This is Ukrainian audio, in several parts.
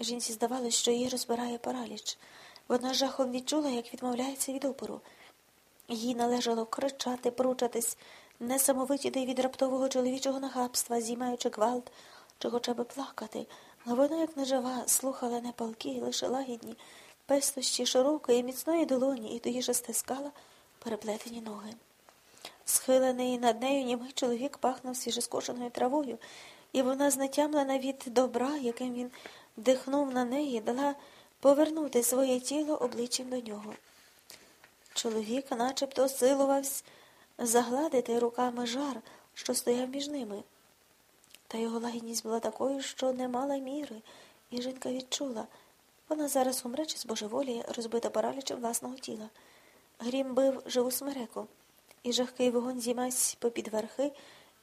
Жінці здавалось, що її розбирає параліч. Вона жахом відчула, як відмовляється від опору. Їй належало кричати, пручатись, несамовиті від раптового чоловічого нахабства, зіймаючи гвалт, чи хоча б плакати. А вона, як нежива, слухала не палки, лише лагідні, пестощі широкої, міцної долоні і тоді же стискала переплетені ноги. Схилений над нею німий чоловік пахнув свіжескошеною травою, і вона, знетямлена від добра, яким він дихнув на неї, дала повернути своє тіло обличчям до нього. Чоловік начебто силувався загладити руками жар, що стояв між ними. Та його лагідність була такою, що не мала міри, і жінка відчула. Вона зараз умре чи збожеволіє, розбита паралічем власного тіла. Грім бив живу смереку, і жахкий вогонь зіймався попід верхи,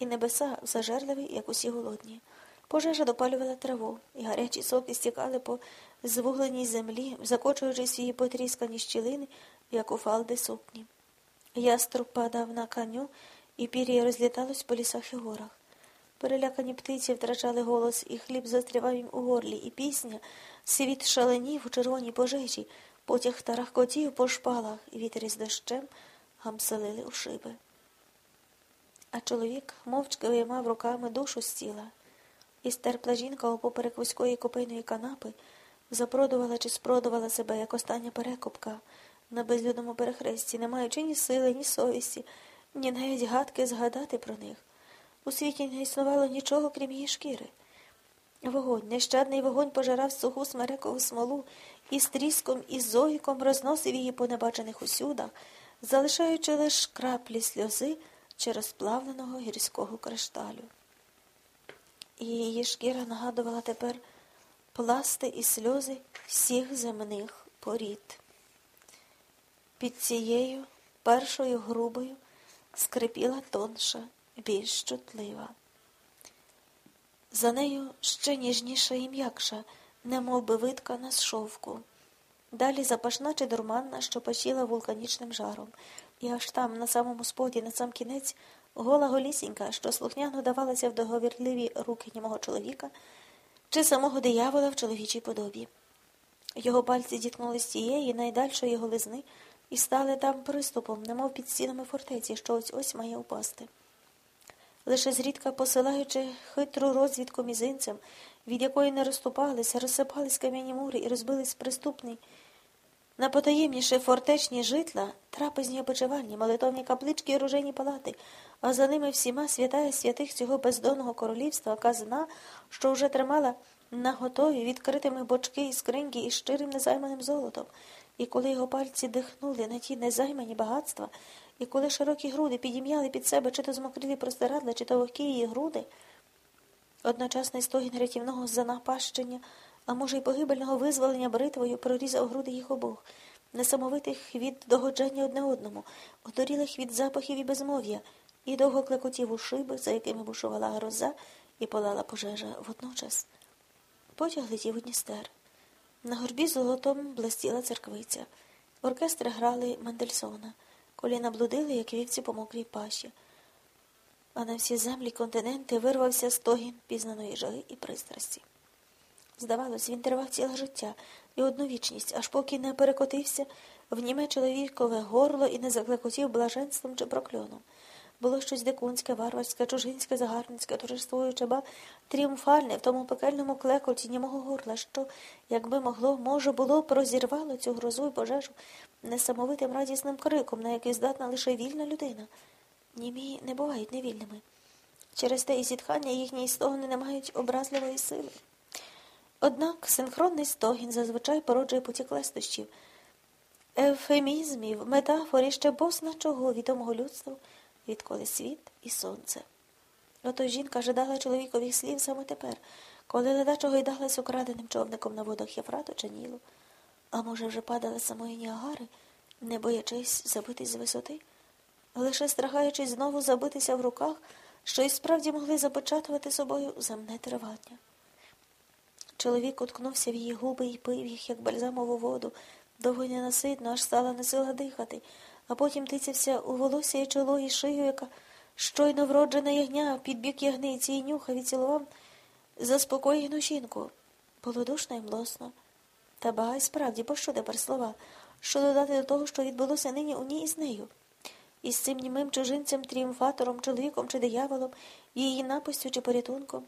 і небеса зажерливі, як усі голодні. Пожежа допалювала траву, і гарячі соки стікали по звугленій землі, закочуючись її потріскані щілини, як у фалди сукні. Яструб падав на каню, і пір'я розліталось по лісах і горах. Перелякані птиці втрачали голос, і хліб застрявав їм у горлі, і пісня, світ шаленів у червоній пожежі, потяг тарахкотів по шпалах, і вітер із дощем гамселили у шиби. А чоловік мовчки виймав руками душу з тіла, і стерпла жінка опоперек вузької копейної канапи запродувала чи спродувала себе, як остання перекопка на безлюдному перехресті, не маючи ні сили, ні совісті, ні навіть гадки згадати про них. У світі не існувало нічого, крім її шкіри. Вогонь, нещадний вогонь пожирав суху смерекову смолу і з тріском і зойком розносив її по небачених усюдах, залишаючи лише краплі сльози через плавленого гірського кришталю. І її шкіра нагадувала тепер пласти і сльози всіх земних порід. Під цією першою грубою скрипіла тонша, більш чутлива. За нею ще ніжніша і м'якша, немов би виткана з шовку. Далі запашна чи дурманна, що пашіла вулканічним жаром, і аж там, на самому споді, на сам кінець, гола голісінька, що слухняно давалася в договірливі руки німого чоловіка, чи самого диявола в чоловічій подобі. Його пальці зіткнули з тієї найдальшої голизни і стали там приступом, немов під стінами фортеці, що ось ось має упасти. Лише зрідка посилаючи хитру розвідку мізинцем, від якої не розступалися, розсипались кам'яні мури і розбились приступний. На потаємніше фортечні житла, трапезні опочивальні, молитовні каплички і ружейні палати, а за ними всіма святая святих цього бездонного королівства, казна, що вже тримала на готові відкритими бочки і скриньки із щирим незайманим золотом. І коли його пальці дихнули на ті незаймані багатства, і коли широкі груди підім'яли під себе чи то змокрілі простирадла, чи то вогкі її груди, одночасний стогін рятівного занапащення, а може, й погибельного визволення бритвою прорізав груди їх обох, несамовитих від догоджання одне одному, одорілих від запахів і безмов'я, і довго клекотів у шиби, за якими бушувала гроза і полала пожежа водночас. Потяг летів у Дністер. На горбі золотом блистіла церквиця. Оркестри грали Мендельсона. Коліна блудили, як вівці по мокрій паші. А на всі землі континенти вирвався стогін пізнаної жаги і пристрасті. Здавалось, він тривав ціле життя і одну вічність, аж поки не перекотився в німе чоловікове горло і не заклекотів блаженством чи прокльоном. Було щось дикунське, варварське, чужинське, загарбницьке, торжествуюче, ба тріумфальне в тому пекельному клекоті німого горла, що, якби могло, може, було б розірвало цю грозу й пожежу несамовитим радісним криком, на який здатна лише вільна людина. Німі не бувають невільними. Через те і зітхання їхні стогони не мають образливої сили. Однак синхронний стогін зазвичай породжує потік лестощів, ефемізмів, метафор ще босна чого відомого людству – відколи світ і сонце. Ото жінка жадала чоловікових слів саме тепер, коли ледачо гойдалась украденим човником на водах Єфрату чи Нілу. А може, вже падала самої Ніагари, не боячись забитись з висоти, лише страхаючись знову забитися в руках, що і справді могли започатувати собою земне тривання. Чоловік уткнувся в її губи і пив їх, як бальзамову воду, довго ненаситно, аж стала несила дихати а потім тицявся у волосся і чоло і шию, яка щойно вроджена ягня, під бік ягниці і нюхав і цілував заспокоєну жінку. Полудушно і млосно. Та ба, й справді, пощо тепер слова? Що додати до того, що відбулося нині у ній із нею? Із цим німим чужинцем, тріумфатором, чоловіком чи дияволом, її напастю чи порятунком?